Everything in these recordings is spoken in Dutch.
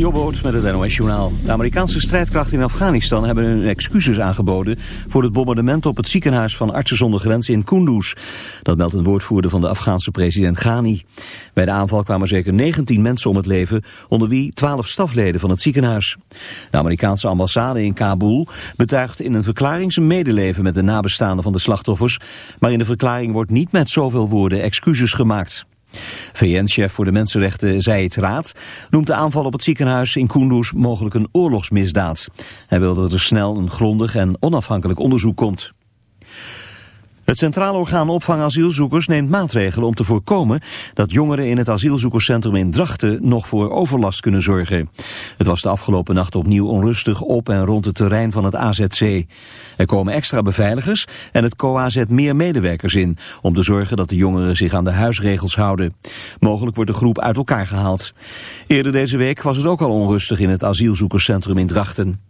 Jobboot met het NOS-journaal. De Amerikaanse strijdkrachten in Afghanistan hebben hun excuses aangeboden... voor het bombardement op het ziekenhuis van Artsen zonder Grenzen in Kunduz. Dat meldt een woordvoerder van de Afghaanse president Ghani. Bij de aanval kwamen zeker 19 mensen om het leven... onder wie 12 stafleden van het ziekenhuis. De Amerikaanse ambassade in Kabul betuigt in een verklaring... zijn medeleven met de nabestaanden van de slachtoffers... maar in de verklaring wordt niet met zoveel woorden excuses gemaakt. VN-chef voor de Mensenrechten Zayed Raad noemt de aanval op het ziekenhuis in Kunduz mogelijk een oorlogsmisdaad. Hij wil dat er snel een grondig en onafhankelijk onderzoek komt. Het Centraal Orgaan Opvang Asielzoekers neemt maatregelen om te voorkomen dat jongeren in het asielzoekerscentrum in Drachten nog voor overlast kunnen zorgen. Het was de afgelopen nacht opnieuw onrustig op en rond het terrein van het AZC. Er komen extra beveiligers en het COA zet meer medewerkers in om te zorgen dat de jongeren zich aan de huisregels houden. Mogelijk wordt de groep uit elkaar gehaald. Eerder deze week was het ook al onrustig in het asielzoekerscentrum in Drachten.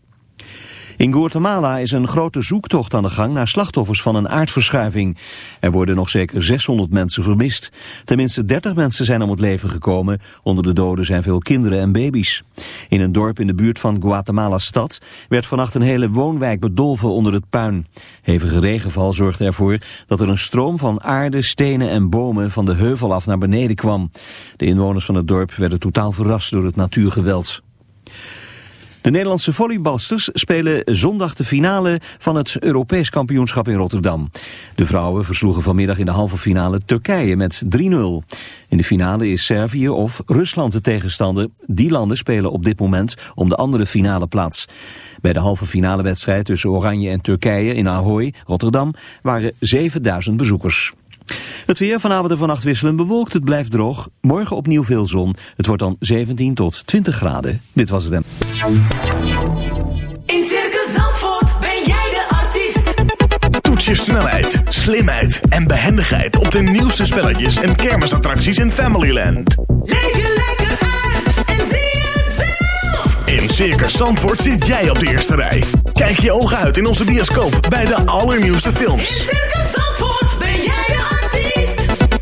In Guatemala is een grote zoektocht aan de gang naar slachtoffers van een aardverschuiving. Er worden nog zeker 600 mensen vermist. Tenminste 30 mensen zijn om het leven gekomen. Onder de doden zijn veel kinderen en baby's. In een dorp in de buurt van Guatemala-stad werd vannacht een hele woonwijk bedolven onder het puin. Hevige regenval zorgde ervoor dat er een stroom van aarde, stenen en bomen van de heuvel af naar beneden kwam. De inwoners van het dorp werden totaal verrast door het natuurgeweld. De Nederlandse volleybalsters spelen zondag de finale van het Europees kampioenschap in Rotterdam. De vrouwen versloegen vanmiddag in de halve finale Turkije met 3-0. In de finale is Servië of Rusland de tegenstander. Die landen spelen op dit moment om de andere finale plaats. Bij de halve finale wedstrijd tussen Oranje en Turkije in Ahoy, Rotterdam, waren 7000 bezoekers. Het weer vanavond en vannacht wisselen bewolkt. Het blijft droog. Morgen opnieuw veel zon. Het wordt dan 17 tot 20 graden. Dit was het. In Circus Zandvoort ben jij de artiest. Toets je snelheid, slimheid en behendigheid op de nieuwste spelletjes en kermisattracties in Familyland. Leef je lekker uit en zie het zelf. In Circus Zandvoort zit jij op de eerste rij. Kijk je ogen uit in onze bioscoop bij de allernieuwste films. In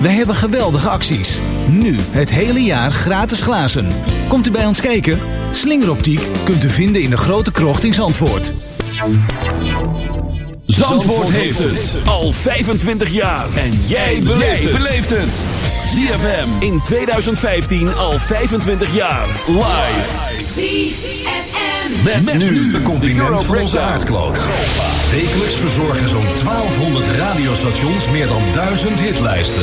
Wij hebben geweldige acties. Nu het hele jaar gratis glazen. Komt u bij ons kijken? Slingeroptiek kunt u vinden in de grote krocht in Zandvoort. Zandvoort heeft het al 25 jaar. En jij beleeft het. ZFM in 2015 al 25 jaar. Live. ZFM. Met, met nu de continent van onze aardkloot. Wekelijks verzorgen zo'n 1200 radiostations meer dan 1000 hitlijsten.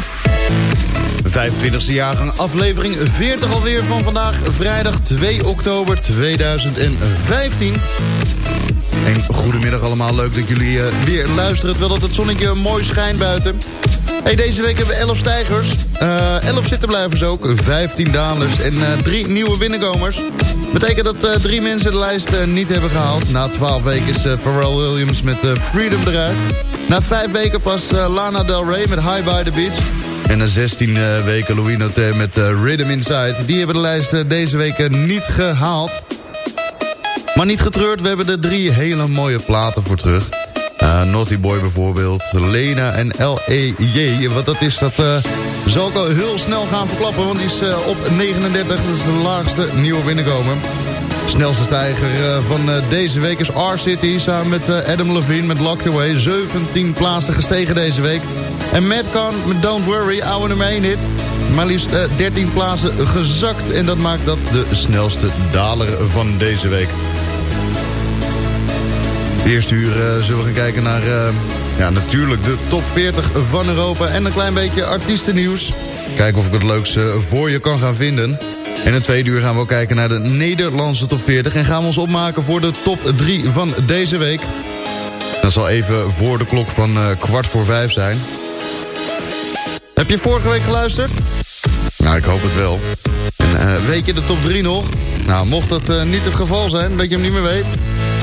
25e jaargang, aflevering 40 alweer van vandaag, vrijdag 2 oktober 2015. En goedemiddag allemaal, leuk dat jullie uh, weer luisteren, terwijl dat het zonnetje mooi schijnt buiten. Deze week hebben we 11 stijgers, uh, 11 zittenblijvers ook, 15 dalers en uh, 3 nieuwe binnenkomers. Betekent dat uh, drie mensen de lijst niet hebben gehaald. Na 12 weken is Pharrell Williams met Freedom eruit. Na 5 weken pas Lana Del Rey met High by the Beach. En na 16 uh, weken Louis Noté met uh, Rhythm Inside. Die hebben de lijst uh, deze weken niet gehaald. Maar niet getreurd, we hebben er drie hele mooie platen voor terug. Naughty Boy bijvoorbeeld, Lena en L.E.J. Wat dat is, dat zal ik al heel snel gaan verklappen. Want die is op 39, dat is de laagste nieuwe binnenkomen. Snelste stijger van deze week is R-City samen met Adam Levine met Locked Away. 17 plaatsen gestegen deze week. En Madcon met Don't Worry, oude nummer 1 hit. Maar liefst uh, 13 plaatsen gezakt. En dat maakt dat de snelste daler van deze week. De eerste uur uh, zullen we gaan kijken naar... Uh, ja, natuurlijk de top 40 van Europa. En een klein beetje artiestennieuws. Kijken of ik het leukste voor je kan gaan vinden. En in tweede uur gaan we ook kijken naar de Nederlandse top 40. En gaan we ons opmaken voor de top 3 van deze week. Dat zal even voor de klok van kwart voor vijf zijn. Heb je vorige week geluisterd? Nou, ik hoop het wel. En uh, weet je de top 3 nog? Nou, mocht dat uh, niet het geval zijn, dat je hem niet meer weet...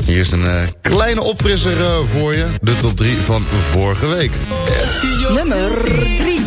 hier is een uh, kleine opfrisser voor je. De top 3 van vorige week. Nummer 3.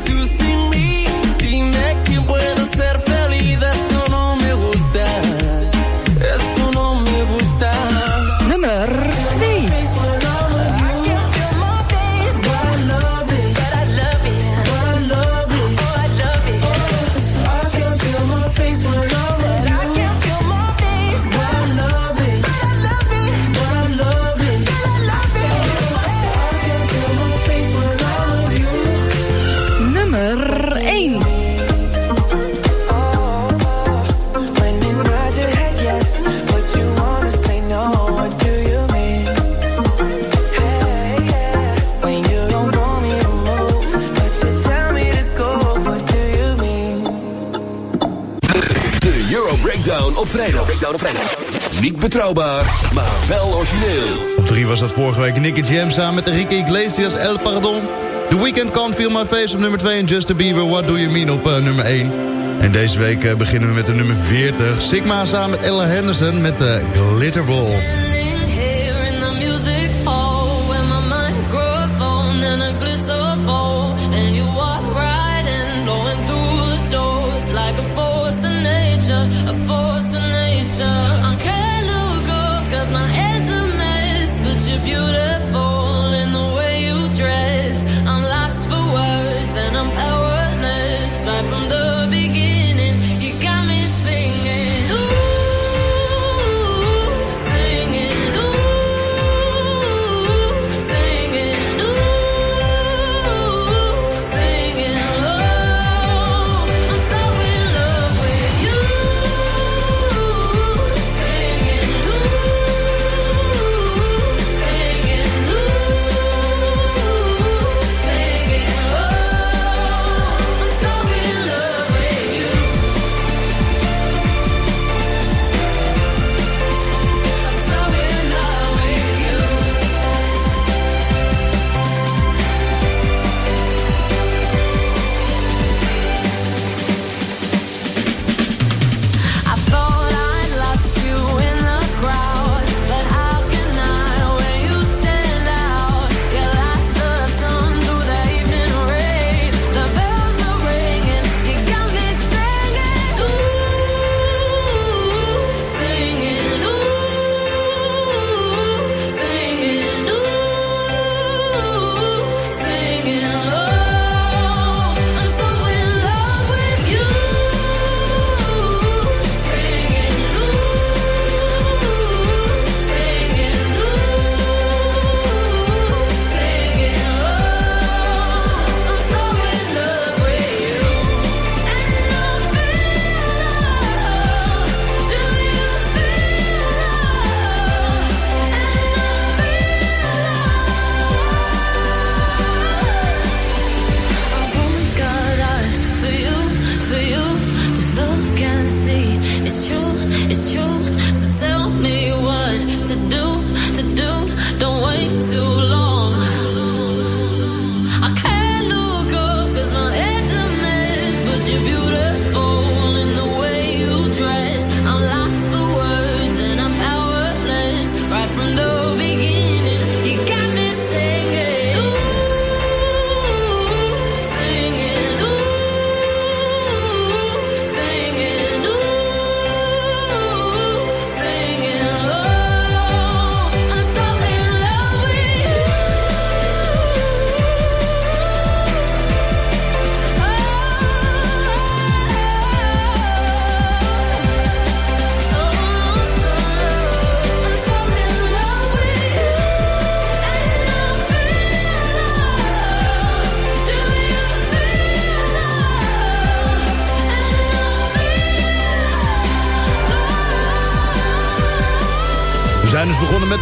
Betrouwbaar, maar wel origineel. Op 3 was dat vorige week Nicky Jam samen met Enrique Iglesias, El Pardon. The Weeknd Can't Feel My Face op nummer 2 en Justin Bieber What Do You Mean op uh, nummer 1. En deze week uh, beginnen we met de nummer 40. Sigma samen met Ella Henderson met de Glitterball.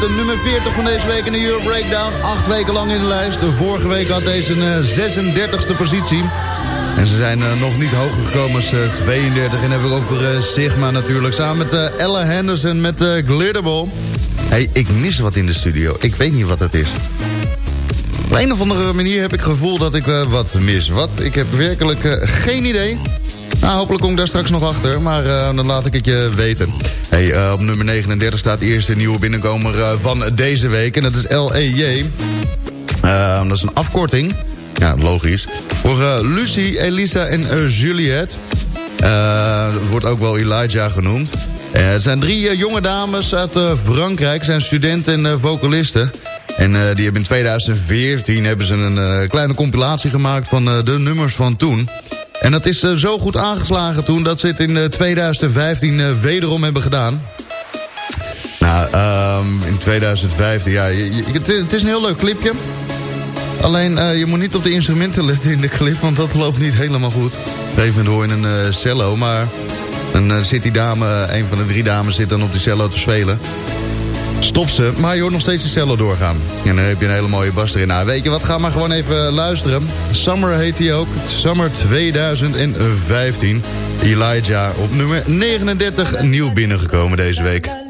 De nummer 40 van deze week in de Euro Breakdown. Acht weken lang in de lijst. De vorige week had deze een eh, 36e positie. En ze zijn eh, nog niet hoger gekomen als eh, 32. En hebben we over eh, Sigma natuurlijk. Samen met eh, Ella Henderson met eh, Glitterball. hey, ik mis wat in de studio. Ik weet niet wat het is. Op een of andere manier heb ik het gevoel dat ik eh, wat mis. Wat? Ik heb werkelijk eh, geen idee. Nou, hopelijk kom ik daar straks nog achter, maar eh, dan laat ik het je weten. Hey, eh, op nummer 39 staat de eerste nieuwe binnenkomer eh, van deze week. En dat is LEJ. Eh, dat is een afkorting. Ja, logisch. Voor Lucie, Elisa en Juliette. Eh, wordt ook wel Elijah genoemd. Het zijn drie jonge dames uit Frankrijk. zijn studenten en vocalisten. En die hebben in 2014 hebben ze een kleine compilatie gemaakt van de nummers van toen. En dat is eh, zo goed aangeslagen toen dat ze het in eh, 2015 eh, wederom hebben gedaan. Nou, ehm, in 2015, ja, het, is een heel leuk clipje. Alleen, eh, je moet niet op de instrumenten letten in de clip, want dat loopt niet helemaal goed. Op een gegeven moment je een eh, cello, maar dan eh, zit die dame, een van de drie dames zit dan op die cello te spelen. Stop ze, maar je hoort nog steeds de cello doorgaan. En dan heb je een hele mooie bas erin. Nou, weet je wat, ga maar gewoon even luisteren. Summer heet hij ook. Summer 2015. Elijah op nummer 39 nieuw binnengekomen deze week.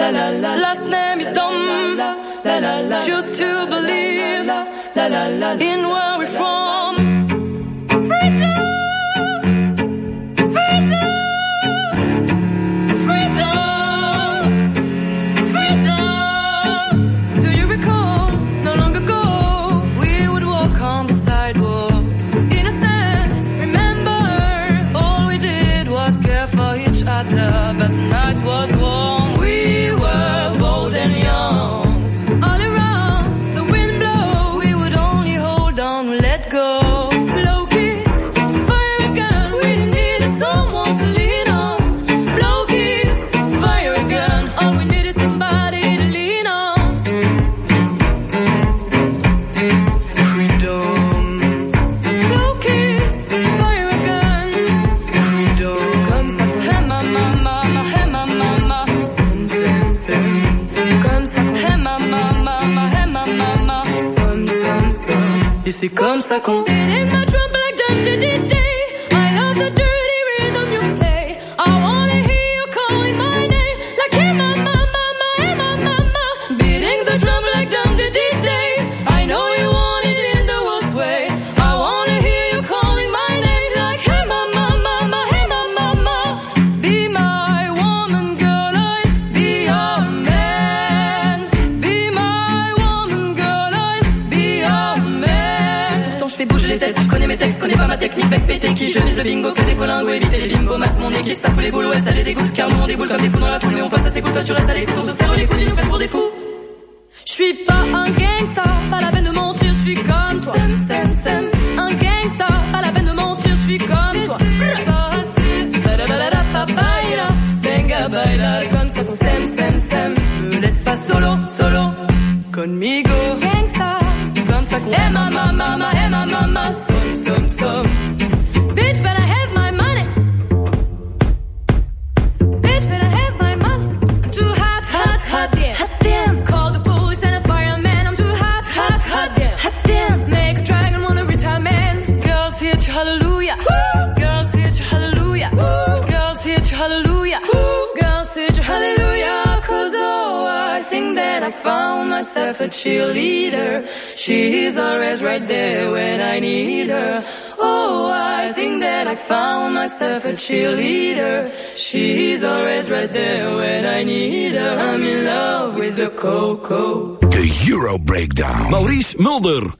Last name is dumb. Choose to believe in where we're from. C'est comme ça qu'on technique, bec pété qui je vise le bingo, que des folingos, éviter les bimbos, mat mon équipe, ça fout les boules, ouais ça les dégoûte, car nous on déboule comme des fous dans la foule, mais on passe à ses coups, toi tu restes à l'écoute, on se serre les ils nous prennent pour des fous. Je suis pas un gangsta, pas la peine de mentir, je suis comme toi. Sem, sem, sem. Un gangsta, pas la peine de mentir, je suis comme toi. Papaya, venga baila comme ça s'aime, s'aime, s'aime. Me laisse pas solo, solo. Conmigo, gangsta, comme ça qu'on Hey mama, mama, hey mama, mama, som, som, som. Hallelujah. Woo. Girls hit you, hallelujah. Woo. Girls hit you, hallelujah. Woo. Girls hit you, hallelujah. Cause oh, I think that I found myself a cheerleader. She's always right there when I need her. Oh, I think that I found myself a cheerleader. She's always right there when I need her. I'm in love with the cocoa. De Euro Breakdown. Maurice Mulder.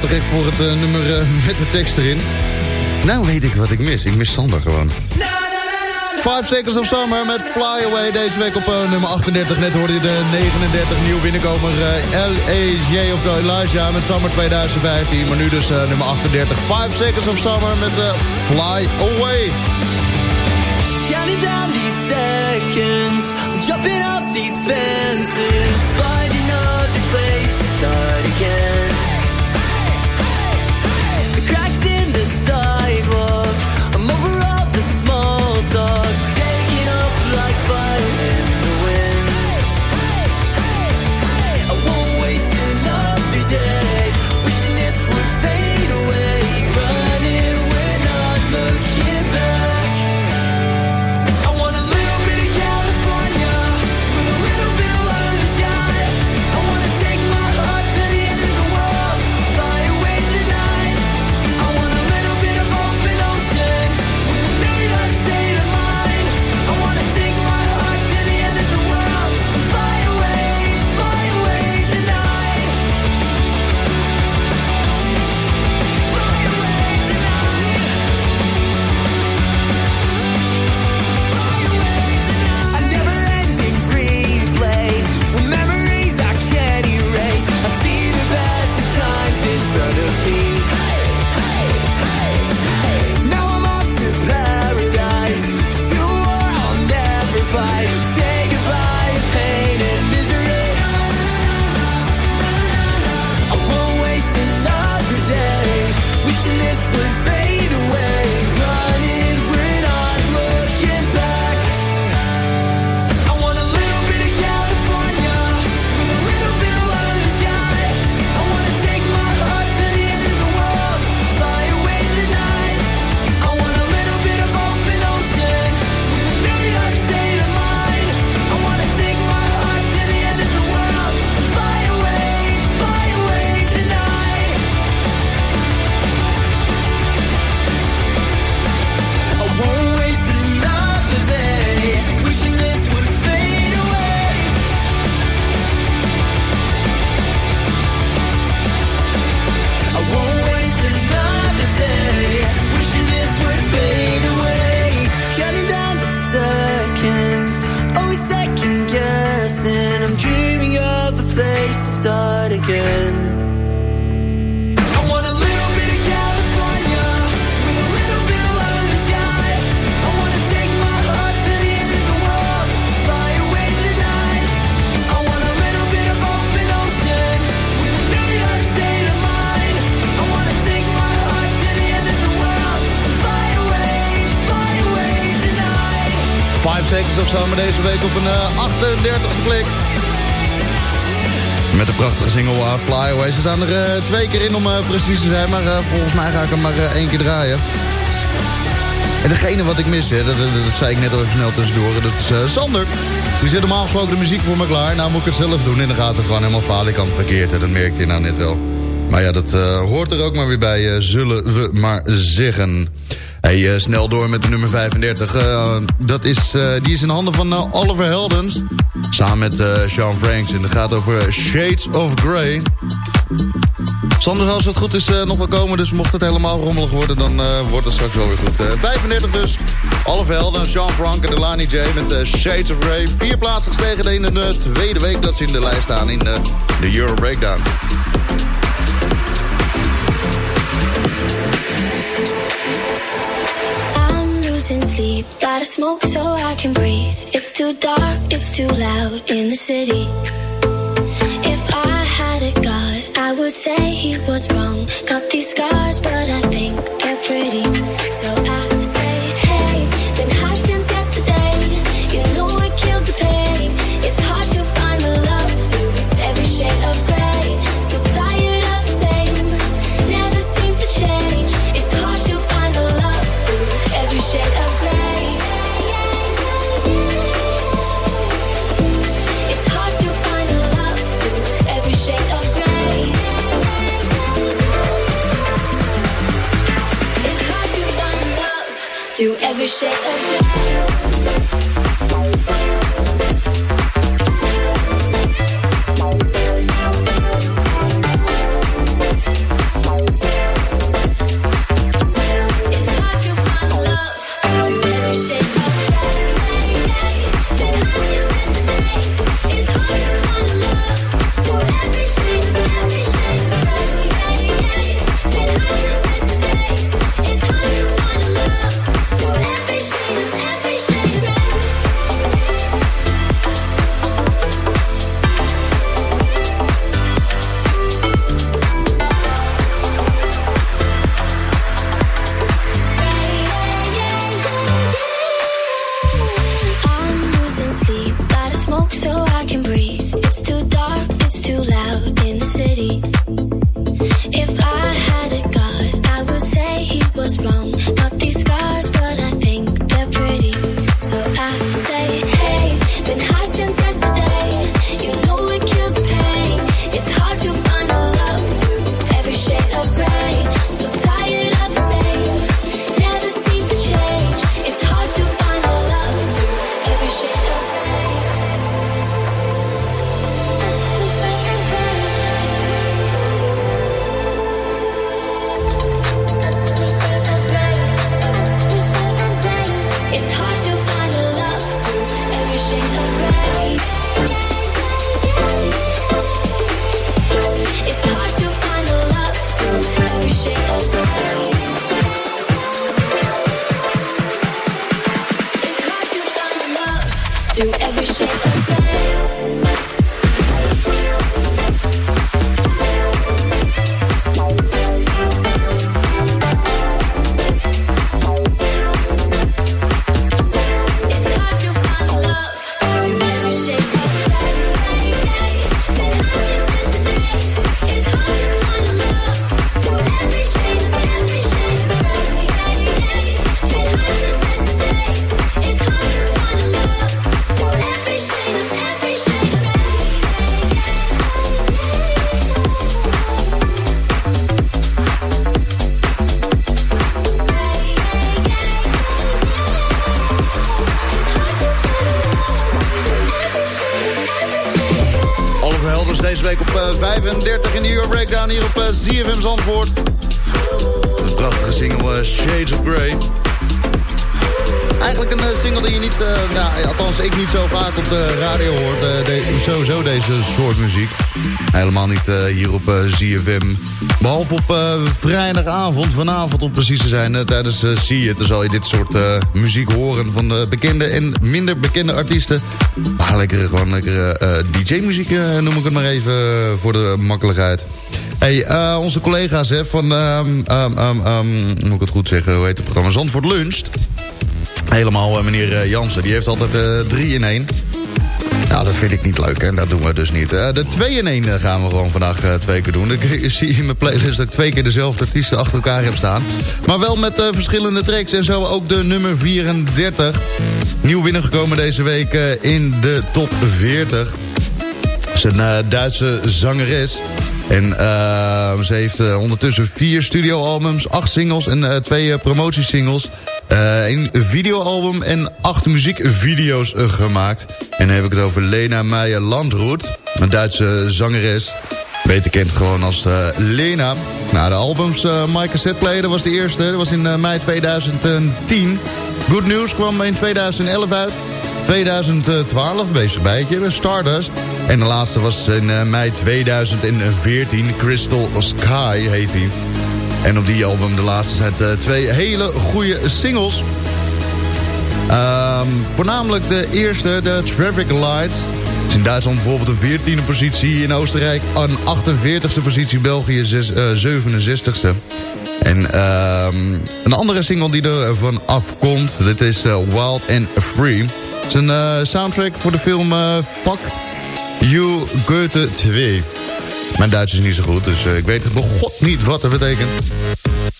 Ga toch echt voor het eh, nummer eh, met de tekst erin. Nou weet ik wat ik mis. Ik mis Sander gewoon. 5 Seconds of Summer met Fly Away. Deze week op eh, nummer 38. Net hoorde je de 39 nieuw binnenkomer L.A.J. of Elijah met Summer 2015. Maar nu dus nummer 38. 5 Seconds of Summer met Fly Away. Down these seconds, off these fences, place start again. 38e plek. Met de prachtige single uh, Fly Away. Ze staan er eh, twee keer in om eh, precies te zijn. Maar eh, volgens mij ga ik hem maar één keer draaien. En degene wat ik mis, hè, dat, dat, zei ik net al even snel tussendoor. Dat is Sander. Die zet normaal gesproken de muziek voor me klaar. Nou moet ik het zelf doen en dan gaat het gewoon helemaal falikant verkeerd. Dat merk je nou net wel. Maar ja, dat hoort er ook maar weer bij, zullen we maar zeggen. Hey, eh, snel door met de nummer 35. Eh, dat is, eh, die is in handen van Oliver Heldens. Samen met Sean Franks. En dat gaat over Shades of Grey. Sander, als het goed is, nog wel komen. Dus mocht het helemaal rommelig worden, dan wordt het straks wel weer goed. Eh, 35 dus. Oliver Heldens, Sean Frank en Delani J met Shades of Grey. Vier plaatsen gestegen in de tweede week dat ze in de lijst staan in de Euro Breakdown. Losing sleep, gotta smoke so I can breathe. It's too dark, it's too loud in the city. If I had a god, I would say he was wrong. Got these scars, but I think they're pretty. shake. Deze soort muziek. Helemaal niet eh, hier op eh, ZFM. Behalve op eh, vrijdagavond, vanavond om precies te zijn, tijdens uh, See It. Dan zal je dit soort muziek horen van de bekende en minder bekende artiesten. Maar lekkere, gewoon DJ-muziek noem ik het maar even voor de makkelijkheid. Hey, onze collega's hè, van, ehm, ehm, ehm, ehm, moet ik het goed zeggen, hoe heet het programma? Zandvoort Luncht. Helemaal meneer Jansen, die heeft altijd eh, drie in één. Ja, dat vind ik niet leuk en dat doen we dus niet. Eh, de 2 in 1 gaan we gewoon vandaag eh, twee keer doen. Ik zie in mijn playlist dat ik twee keer dezelfde artiesten achter elkaar heb staan. Maar wel met eh, verschillende tracks en zo ook de nummer 34. Nieuw binnengekomen deze week eh, in de top 40. Het is een eh, Duitse zangeres. En eh, ze heeft eh, ondertussen vier studioalbums, acht singles en eh, twee eh, promotiesingles. Eh, een videoalbum en acht muziekvideo's eh, gemaakt. En dan heb ik het over Lena Meijer Landroet, een Duitse zangeres. Beter kent gewoon als eh, Lena. Nou, de albums uh, My Cassette dat was de eerste. Dat was in mei 2010. Good News kwam in 2011 uit. 2012, bezig bijtje, Stardust. En de laatste was in mei 2014, Crystal Sky heet die. En op die album, de laatste, zijn eh, twee hele goede singles. Ehm, voornamelijk de eerste, de Traffic Lights. Is in Duitsland bijvoorbeeld een 14e positie. In Oostenrijk een 48e positie. België zes- eh, 67e. En ehm, een andere single die er van afkomt. Dit is eh, Wild and Free. Het is een soundtrack voor de film Fuck You Goethe 2. Mijn Duits is niet zo goed, dus eh, ik weet het begot niet wat dat betekent.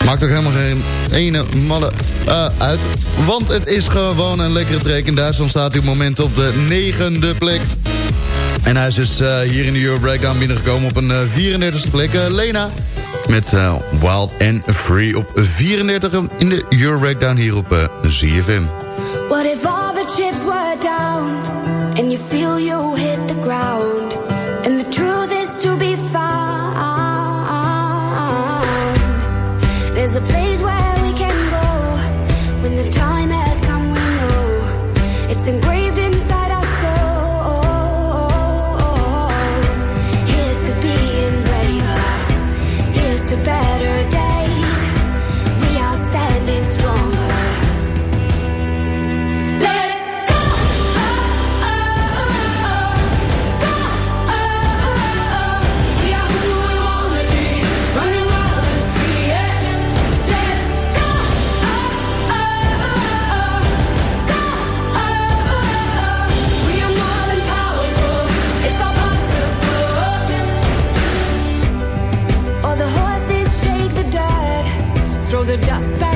Maakt ook helemaal geen ene malle eh, uit. Want het is gewoon een lekkere track. In Duitsland staat hij op moment op de negende plek. En hij is dus eh, hier in de Euro Breakdown binnengekomen op een eh, 34e plek. Lena met Wild and Free op 34 in de Euro Breakdown hier op ZFM. What if all the chips were down the dust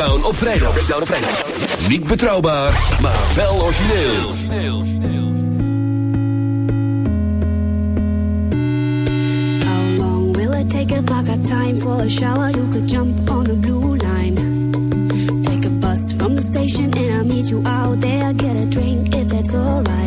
Breakdown op vrijdag. Breakdown op vrijdag. Niet betrouwbaar, maar wel origineel. How long will it take a I got time for a shower? You could jump on the blue line. Take a bus from the station and I'll meet you out there. Get a drink if that's alright.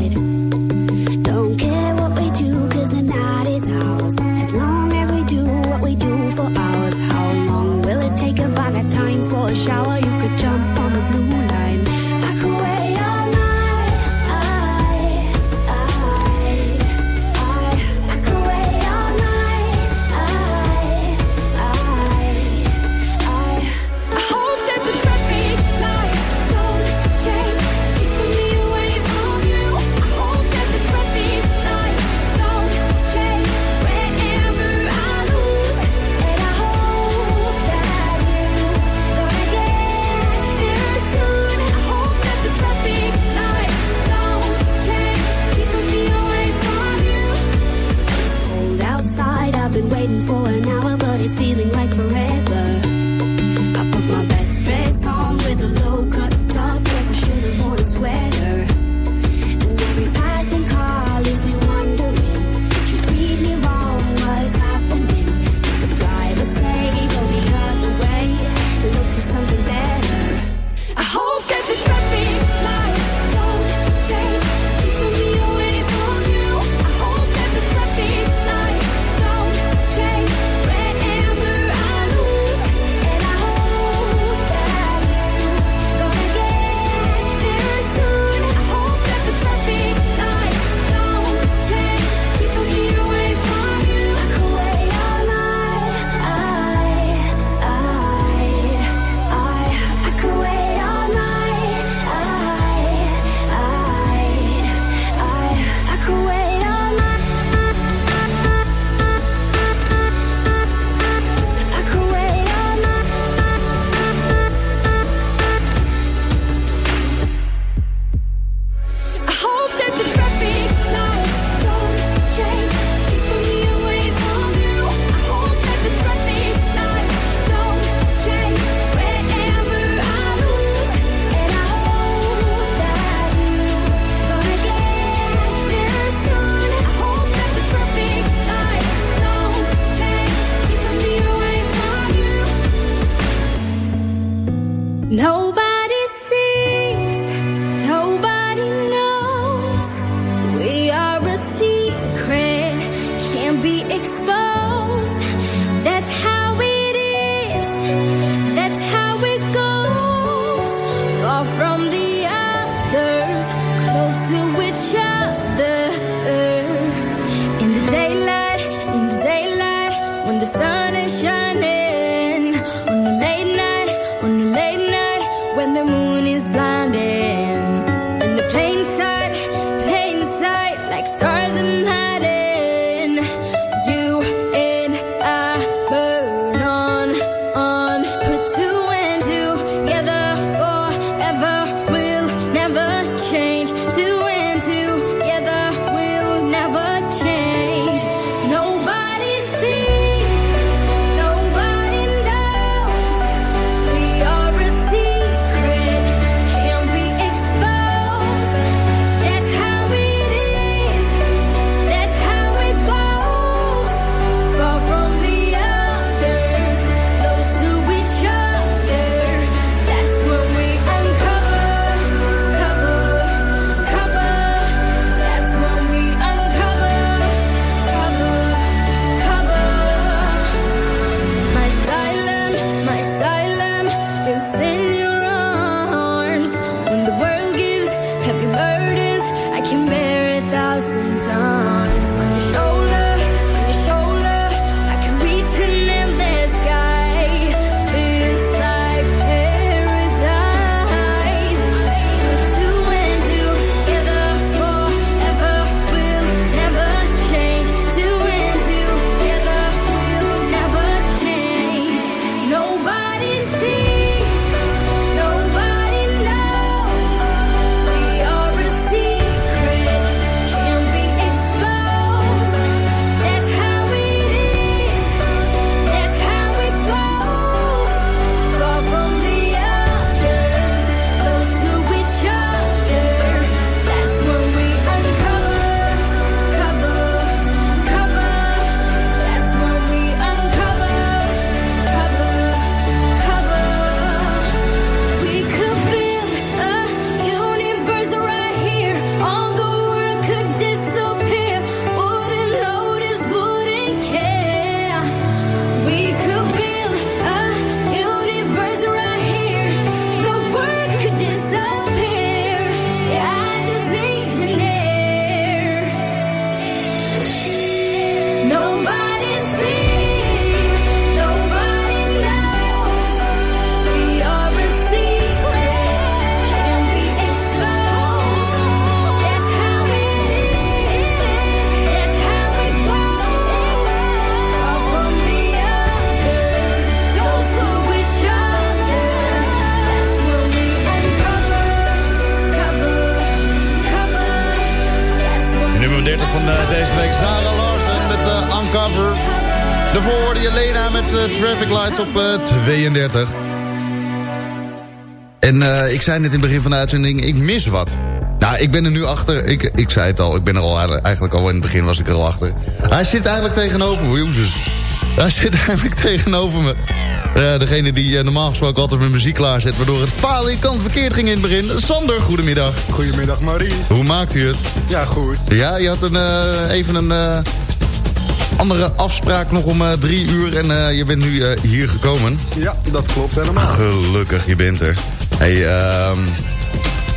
Op eh, 32. En eh, ik zei net in het begin van de uitzending, ik mis wat. Nou, ik ben er nu achter. Ik, ik zei het al, ik ben er al eigenlijk- al in het begin was ik er al achter. Hij zit eigenlijk tegenover me, Jezus. Hij zit eigenlijk tegenover me. Eh, degene die eh, normaal gesproken altijd mijn muziek klaarzet... waardoor het falikant verkeerd ging in het begin. Sander, goedemiddag. Goedemiddag Marie. Hoe maakt u het? Ja, goed. Ja, je had een, eh, even een eh, andere afspraak nog om eh, drie uur... en eh, je bent nu eh, hier gekomen. Ja, dat klopt helemaal. Gelukkig, je bent er. Hey, ehm,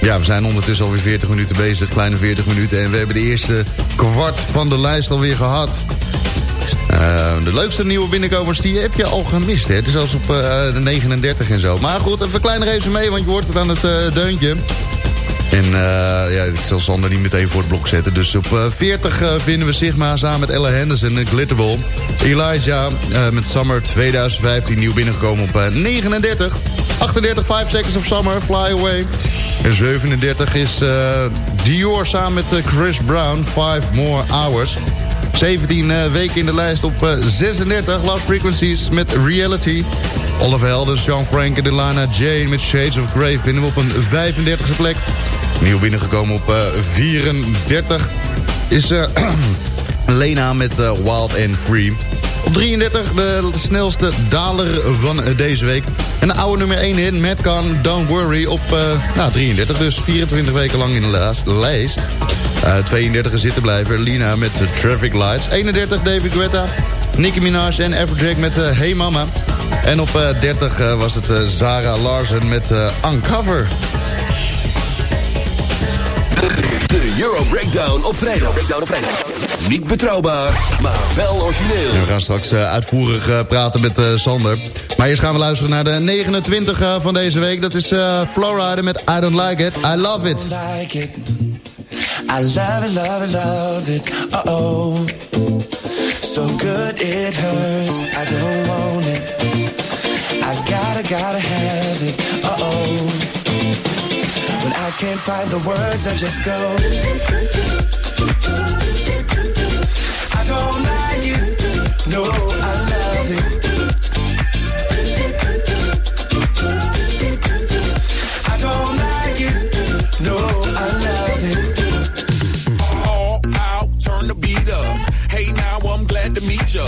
ja, we zijn ondertussen alweer 40 minuten bezig, kleine 40 minuten. En we hebben de eerste kwart van de lijst alweer gehad. Eh, de leukste nieuwe binnenkomers, die heb je al gemist. Hè? Het is zelfs op de 39 en zo. Maar goed, even een klein even mee, want je hoort het aan het deuntje. En eh, ja, ik zal Sander niet meteen voor het blok zetten. Dus op eh, 40 eh, vinden we Sigma samen met Ella Henderson en Glitterball. Elijah eh, met Summer 2015 nieuw binnengekomen op eh, 39. 38 5 Seconds of Summer, Fly Away. En 37 is eh, Dior samen met eh, Chris Brown, 5 More Hours. 17 eh, weken in de lijst op eh, 36. Last Frequencies met Reality. Oliver Heldens, Sean Frank en Delana Jane met Shades of Grey vinden we op een 35e plek. Nieuw binnengekomen op eh, 34 is eh, Lena met eh, Wild and Free. Op 33 de snelste daler van eh, deze week. En de oude nummer 1 hit, Madcon, Don't Worry, op eh, nou, 33. Dus 24 weken lang in de lijst. Eh 32 is zitten blijven, Lina met Traffic Lights. 31 David Guetta, Nicki Minaj en Everjack met eh, Hey Mama. En op eh, 30 eh, was het eh, Zara Larsen met eh, Uncover. De Euro Breakdown op vrijdag. Niet betrouwbaar, maar wel origineel. En we gaan straks eh, uitvoerig eh, praten met eh, Sander. Maar eerst gaan we luisteren naar de 29 eh, van deze week. Dat is eh Florida met I Don't Like It, I Love It. like it. I love it, love it, love it. Uh oh. So good it hurts. I don't want it. I gotta, gotta have it. Uh oh. When I can't find the words, I just go. I don't like it. No, I love it. I don't like it. No, I love it. all out, turn the beat up. Hey, now I'm glad to meet ya.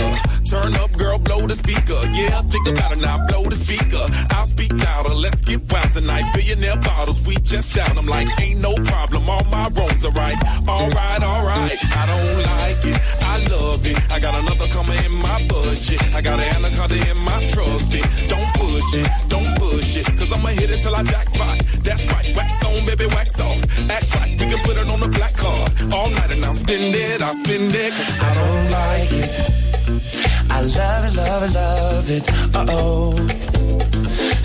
Turn up, girl, blow the speaker. Yeah, think about it now, blow the speaker. Get wild tonight. Billionaire bottles, we just down. I'm like, ain't no problem, all my wrongs are right. Alright, alright, I don't like it, I love it. I got another coming in my budget. I got an anaconda in my trusty. Don't push it, don't push it, cause I'ma hit it till I jackpot. That's right, wax on, baby, wax off. Act right, we can put it on the black card. All night and I'll spend it, I'll spend it. Cause I don't like it. I love it, love it, love it. Uh oh.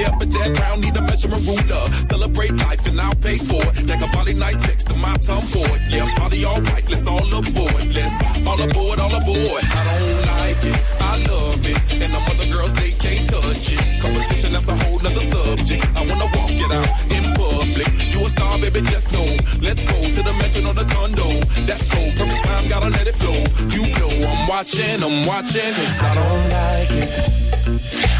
Yeah, but that round need a measurement ruler. Celebrate life and I'll pay for it. That can body nice next to my Tom Ford. Yeah, party all right, let's all aboard. Let's all aboard, all aboard. I don't like it, I love it. And the other girls, they can't touch it. Competition, that's a whole nother subject. I wanna walk it out in public. You a star, baby, just know. Let's go to the mansion or the condo. That's cool, perfect time, gotta let it flow. You know I'm watching, I'm watching. I don't like it.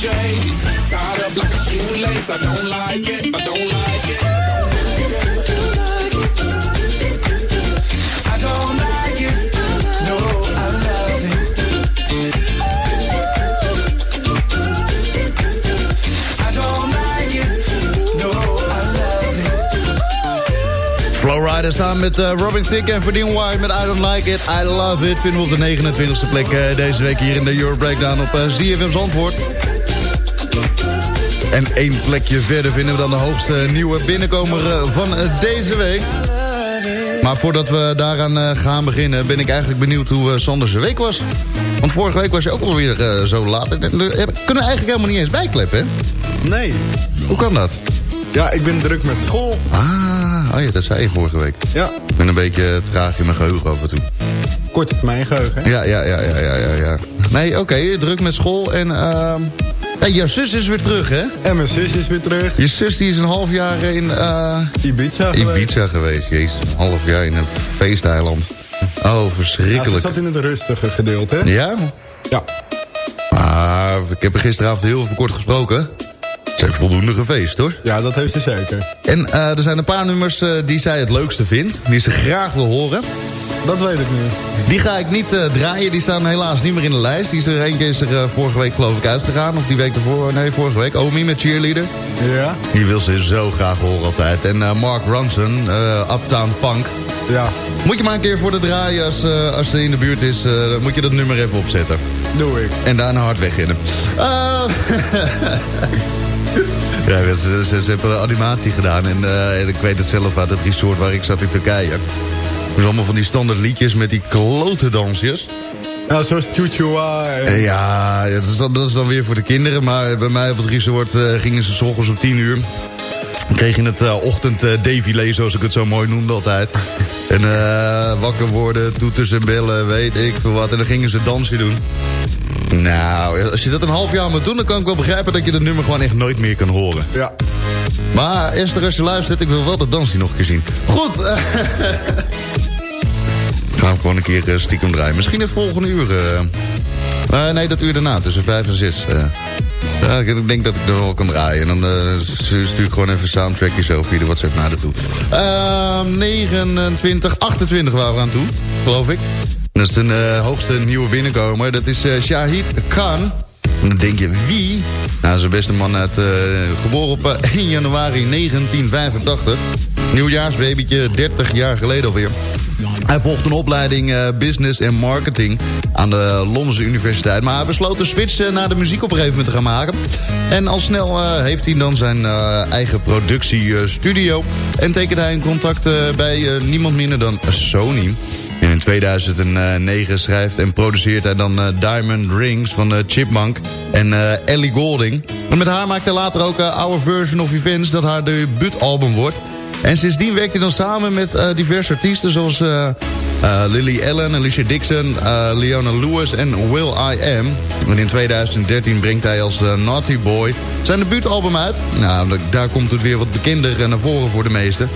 Shade. Like. I don't like it. I don't like. Flowrider samen met eh, Robin Thicke en Verdien White met I Don't Like It, I Love It... vinden we op de 29e plek eh, deze week hier in de Euro Breakdown op uh, ZFM Zandvoort. En één plekje verder vinden we dan de hoogste nieuwe binnenkomer eh, van eh, deze week. Maar voordat we daaraan eh, gaan beginnen... ben ik eigenlijk benieuwd hoe Sanders week was. Want vorige week was je ook alweer zo laat. Daar kunnen we eigenlijk helemaal niet eens bijkleppen, hè? Nee. Hoe kan dat? Ja, ik ben druk met school. Ah, oh ja, dat zei je vorige week. Ja. Ik ben een beetje traag in mijn geheugen af en toe. Korte termijn geheugen. Ja, ja, ja, ja, ja, ja. ja. Nee, oké, druk met school en... ehm ja, jouw zus is weer terug, hè? En mijn zus is weer terug. Je zus die is een half jaar in... eh Ibiza geweest. Ibiza geweest. Jezus, een half jaar in een feesteiland. Oh, Ja, ze verschrikkelijk. zat in het rustige gedeelte, hè? Ja? Ja. Maar ik heb er gisteravond heel veel kort gesproken. Ze heeft voldoende gefeest, hoor. Ja, dat heeft ze zeker. En eh, er zijn een paar nummers eh, die zij het leukste vindt. Die ze graag wil horen. Dat weet ik niet. Die ga ik niet eh, draaien. Die staan helaas niet meer in de lijst. Die is er eentje is er eh, vorige week geloof ik uitgegaan. Of die week ervoor. Nee, vorige week. Omi met Cheerleader. Ja? Die wil ze zo graag horen altijd. En eh, Mark Ronson, Uptown Funk. Ja. Moet je maar een keer voor de draaien als, als ze in de buurt is. dan moet je dat nummer even opzetten. Doe ik. En daarna hard beginnen. Uh, ja, ze, ze, ze hebben een animatie gedaan. En ik weet het zelf uit het resort waar ik zat in Turkije. Dus allemaal van die standaard liedjes met die klote dansjes. Ja, zoals Chuchua. En... Eh, Ja, ja, dat is, dan, dat is dan weer voor de kinderen. Maar bij mij op het resort eh, gingen ze s ochtends om 10 uur. Dan kreeg je het uh, ochtend uh, zoals ik het zo mooi noemde altijd. En uh, wakker worden, toeters en bellen, weet ik veel wat. En dan gingen ze dansje doen. Nou, als je dat een half jaar moet doen... dan kan ik wel begrijpen dat je dat nummer gewoon echt nooit meer kan horen. Ja. Maar Esther, als je luistert, ik wil wel dat dansje nog een keer zien. Goed. Gaan we gewoon een keer uh, stiekem draaien. Misschien het volgende uur. Uh, nee, dat uur daarna, tussen vijf en zes. Ik denk dat ik er wel kan draaien. En dan stuur ik gewoon even een soundtrackje zo via de WhatsApp naar de toe. 29, 28 waren we aan toe, geloof ik. Dat is de hoogste nieuwe binnenkomer. Dat is Shahid Khan. Dan denk je, wie? Nou, zijn beste man uit, geboren op 1 januari 1985. Nieuwjaarsbabytje, 30 jaar geleden alweer. Hij volgt een opleiding uh, Business en Marketing aan de Londense Universiteit. Maar hij besloot de switch uh, naar de muziek op een gegeven moment te gaan maken. En al snel uh, heeft hij dan zijn eigen productiestudio. en tekent hij een contact bij niemand minder dan Sony. En in 2009 schrijft en produceert hij dan Diamond Rings van Chipmunk en Ellie Golding. En met haar maakt hij later ook Our Version of Events, dat haar debuutalbum wordt. En sindsdien werkt hij dan samen met diverse artiesten zoals Lily Allen, Alicia Dixon, Leona Lewis en Will I Am. En in 2013 brengt hij als Naughty Boy zijn debuutalbum uit. Nou, daar komt het weer wat bekender naar voren voor de meesten.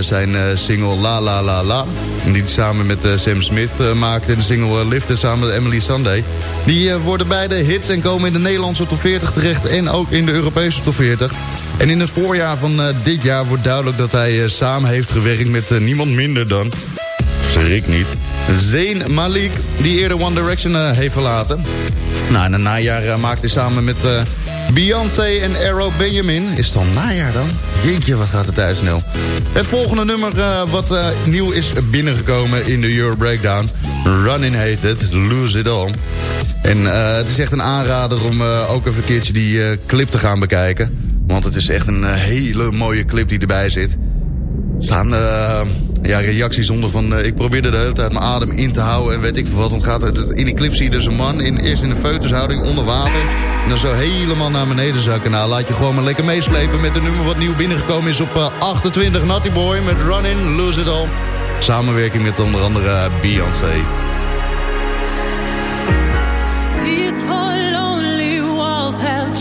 Zijn single La La La La. Die hij samen met Sam Smith maakte. En de single Lifted samen met Emily Sunday. Die worden beide hits en komen in de Nederlandse top 40 terecht. En ook in de Europese top 40. En in het voorjaar van dit jaar wordt duidelijk dat hij samen heeft gewerkt met niemand minder dan... Schrik niet. Zayn Malik, die eerder One Direction heeft verlaten. Nou, in het najaar maakte hij samen met... Beyoncé en Arrow Benjamin. Is het al najaar dan? Jeetje, wat gaat het thuis snel. Het volgende nummer wat nieuw is binnengekomen in de Euro Breakdown. Running heet het, Lose It All. En het is echt een aanrader om ook even een keertje die clip te gaan bekijken. Want het is echt een hele mooie clip die erbij zit. Er staan ja, reacties onder van... ik probeerde de hele tijd mijn adem in te houden en weet ik veel wat. Het, in die clip zie je dus een man in, eerst in een feutushouding onder water... En dan zo helemaal naar beneden zakken. Nou, laat je gewoon maar lekker meeslepen met de nummer wat nieuw binnengekomen is op uh, 28. Natty Boy met Run In, Lose It All. Samenwerking met onder andere Beyoncé. These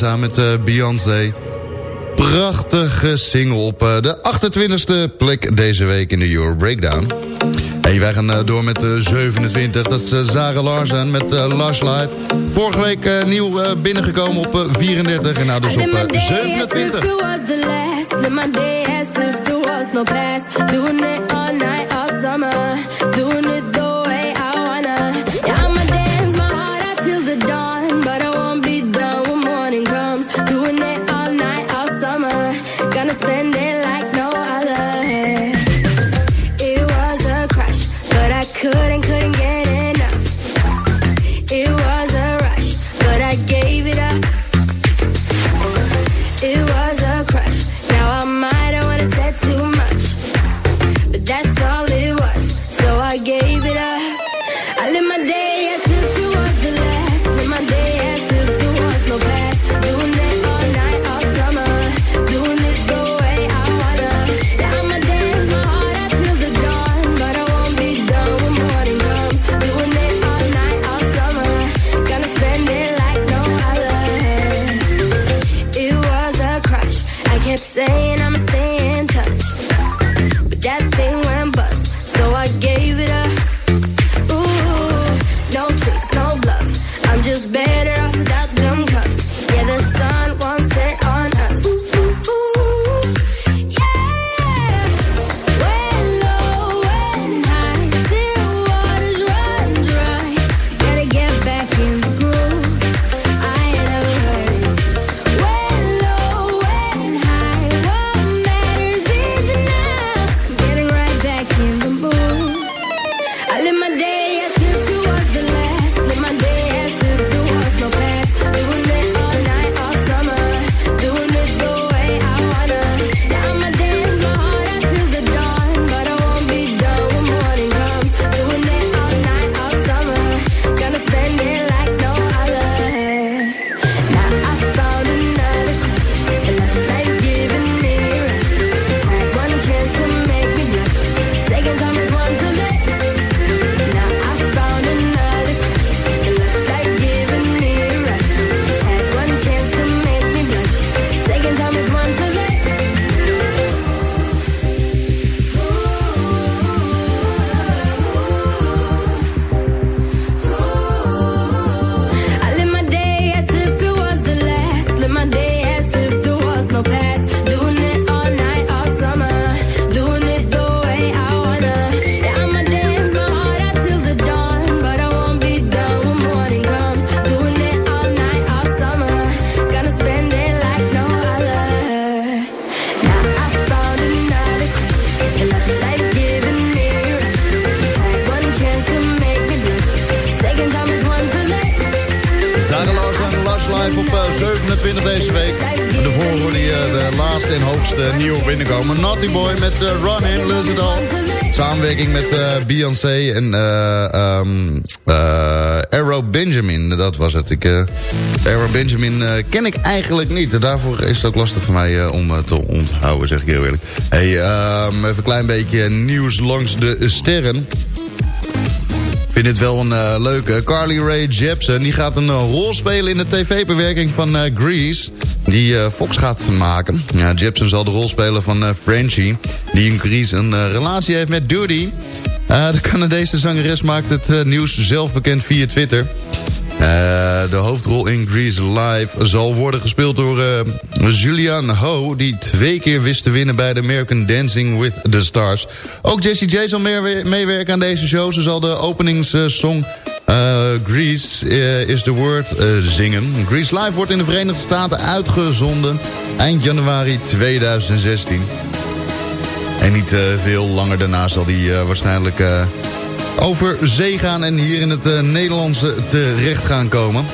samen met eh, Beyoncé. Prachtige single op eh, de 28e plek deze week in de Euro Breakdown. En wij gaan eh, door met de 27. Dat is Zara Larsen met Lars Live. Vorige week nieuw binnengekomen op 34 en nou dus op 27. Laatste en hoogste nieuwe binnenkomen. Naughty Boy met uh, Run In, Lose It All. Samenwerking met uh, Beyoncé en um, Arrow Benjamin. Dat was het. Ik, Arrow Benjamin ken ik eigenlijk niet. Daarvoor is het ook lastig voor mij om te onthouden, zeg ik heel eerlijk. Hey, um, even een klein beetje nieuws langs de sterren. Vind dit wel een uh, leuke. Carly Rae Jepsen die gaat een uh, rol spelen in de tv-bewerking van uh, Grease. Die Fox gaat maken. Ja, Jepsen zal de rol spelen van Frenchie. Die in Grease een relatie heeft met Duty. de Canadese zangeres maakt het nieuws zelf bekend via Twitter. De hoofdrol in Grease Live zal worden gespeeld door Julian Ho... die twee keer wist te winnen bij de American Dancing with the Stars. Ook Jessie J zal meewerken aan deze show. Ze zal de openingssong uh, Grease uh, is the Word zingen. Grease Live wordt in de Verenigde Staten uitgezonden eind januari 2016. En niet veel langer daarna zal die waarschijnlijk over zee gaan en hier in het uh, Nederlandse terecht gaan komen.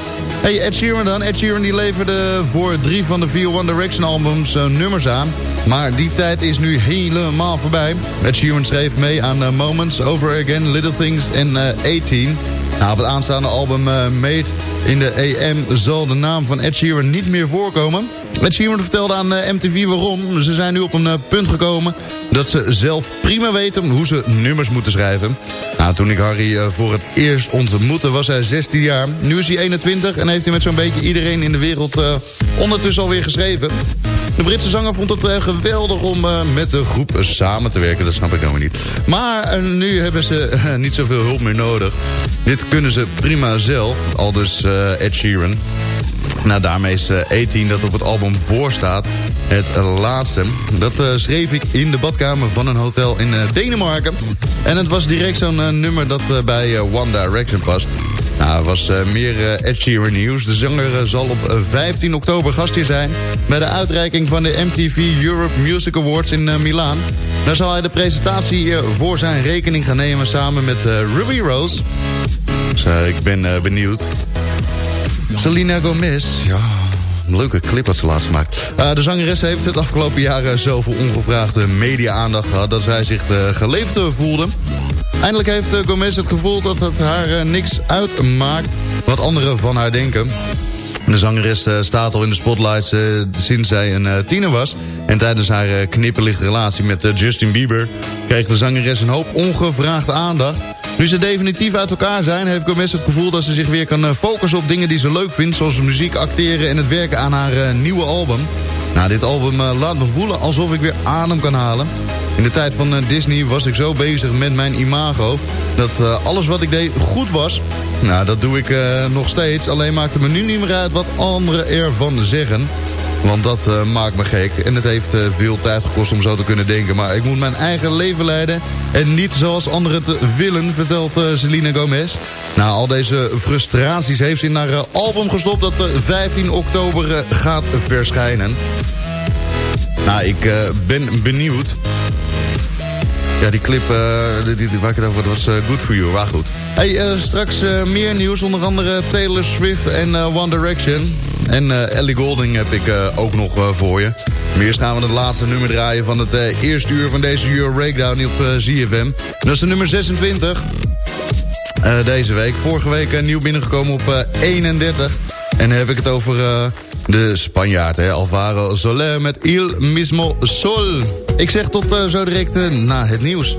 Hey, Ed Sheeran dan. Ed Sheeran die leverde voor drie van de vier One Direction albums uh, nummers aan. Maar die tijd is nu helemaal voorbij. Ed Sheeran schreef mee aan uh, Moments, Over Again, Little Things en 18. Nou, op het aanstaande album Made in de AM zal de naam van Ed Sheeran niet meer voorkomen. Ed Sheeran vertelde aan MTV waarom. Ze zijn nu op een punt gekomen dat ze zelf prima weten hoe ze nummers moeten schrijven. Nou, toen ik Harry uh, voor het eerst ontmoette was hij 16 jaar. Nu is hij 21 en heeft hij met zo'n beetje iedereen in de wereld ondertussen alweer geschreven. De Britse zanger vond het uh, geweldig om met de groep samen te werken. Dat snap ik helemaal niet. Maar nu hebben ze niet zoveel hulp meer nodig. Dit kunnen ze prima zelf, al dus Ed Sheeran. Nou, daarmee is 18 dat op het album voorstaat. Het laatste. Dat uh, schreef ik in de badkamer van een hotel in Denemarken. En het was direct zo'n nummer dat bij One Direction past. Nou, het was meer Ed Sheeran nieuws. De zanger zal op 15 oktober gastheer zijn... bij de uitreiking van de MTV Europe Music Awards in Milaan. Daar zal hij de presentatie voor zijn rekening gaan nemen... samen met Ruby Rose. Dus ik ben benieuwd. Selena Gomez, ja, leuke clip wat ze laatst gemaakt. Uh, de zangeres heeft het afgelopen jaren zoveel ongevraagde media-aandacht gehad... dat zij zich uh, geleefd voelde. Eindelijk heeft Gomez het gevoel dat het haar niks uitmaakt... wat anderen van haar denken. De zangeres staat al in de spotlights sinds zij een tiener was. En tijdens haar knipperlige relatie met Justin Bieber... kreeg de zangeres een hoop ongevraagde aandacht... Nu ze definitief uit elkaar zijn, heeft Gomez het gevoel dat ze zich weer kan focussen op dingen die ze leuk vindt... zoals muziek, acteren en het werken aan haar uh, nieuwe album. Nou, dit album uh, laat me voelen alsof ik weer adem kan halen. In de tijd van Disney was ik zo bezig met mijn imago... dat alles wat ik deed goed was. Nou, dat doe ik nog steeds. Alleen maakt het me nu niet meer uit wat anderen ervan zeggen... Want dat uh, maakt me gek. En het heeft uh, veel tijd gekost om zo te kunnen denken. Maar ik moet mijn eigen leven leiden. En niet zoals anderen het willen, vertelt uh, Selena Gomez. Nou, al deze frustraties heeft ze in haar album gestopt... dat 15 oktober gaat verschijnen. Nou, ik ben benieuwd. Ja, die clip die, die, waar ik het over had, was good for you. Maar goed. Hey, straks meer nieuws. Onder andere Taylor Swift en One Direction. En Ellie Golding heb ik ook nog voor je. Maar eerst gaan we het laatste nummer draaien van het eerste uur van deze Euro Breakdown op ZFM. Dat is de nummer 26. deze week. Vorige week nieuw binnengekomen op 31. En dan heb ik het over de Spanjaard, hè, Alvaro Soler met Il Mismo Sol. Ik zeg tot zo direct na het nieuws.